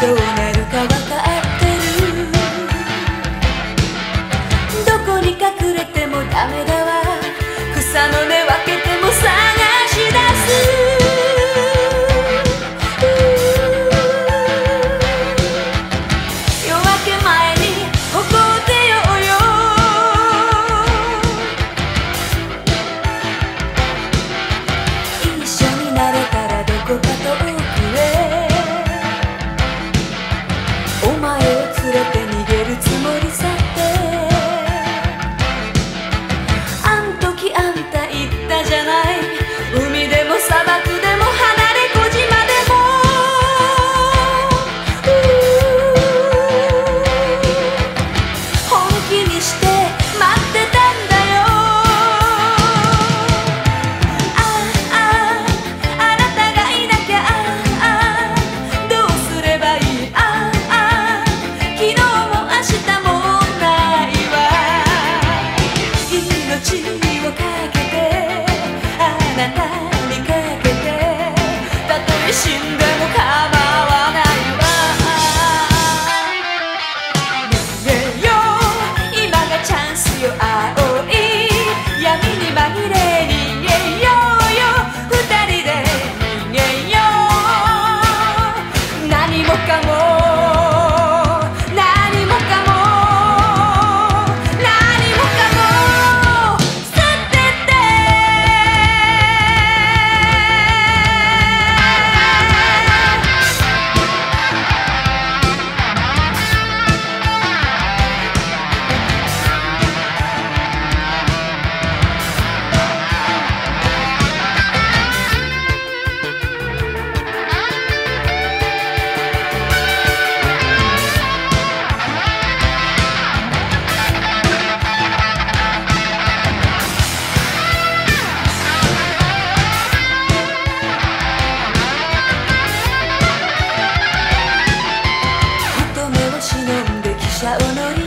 どうなるか分かってるどこに隠れてもダメだわ草の根分けても探し出すこかとでも I don't